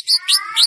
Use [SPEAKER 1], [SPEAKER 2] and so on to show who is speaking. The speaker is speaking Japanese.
[SPEAKER 1] you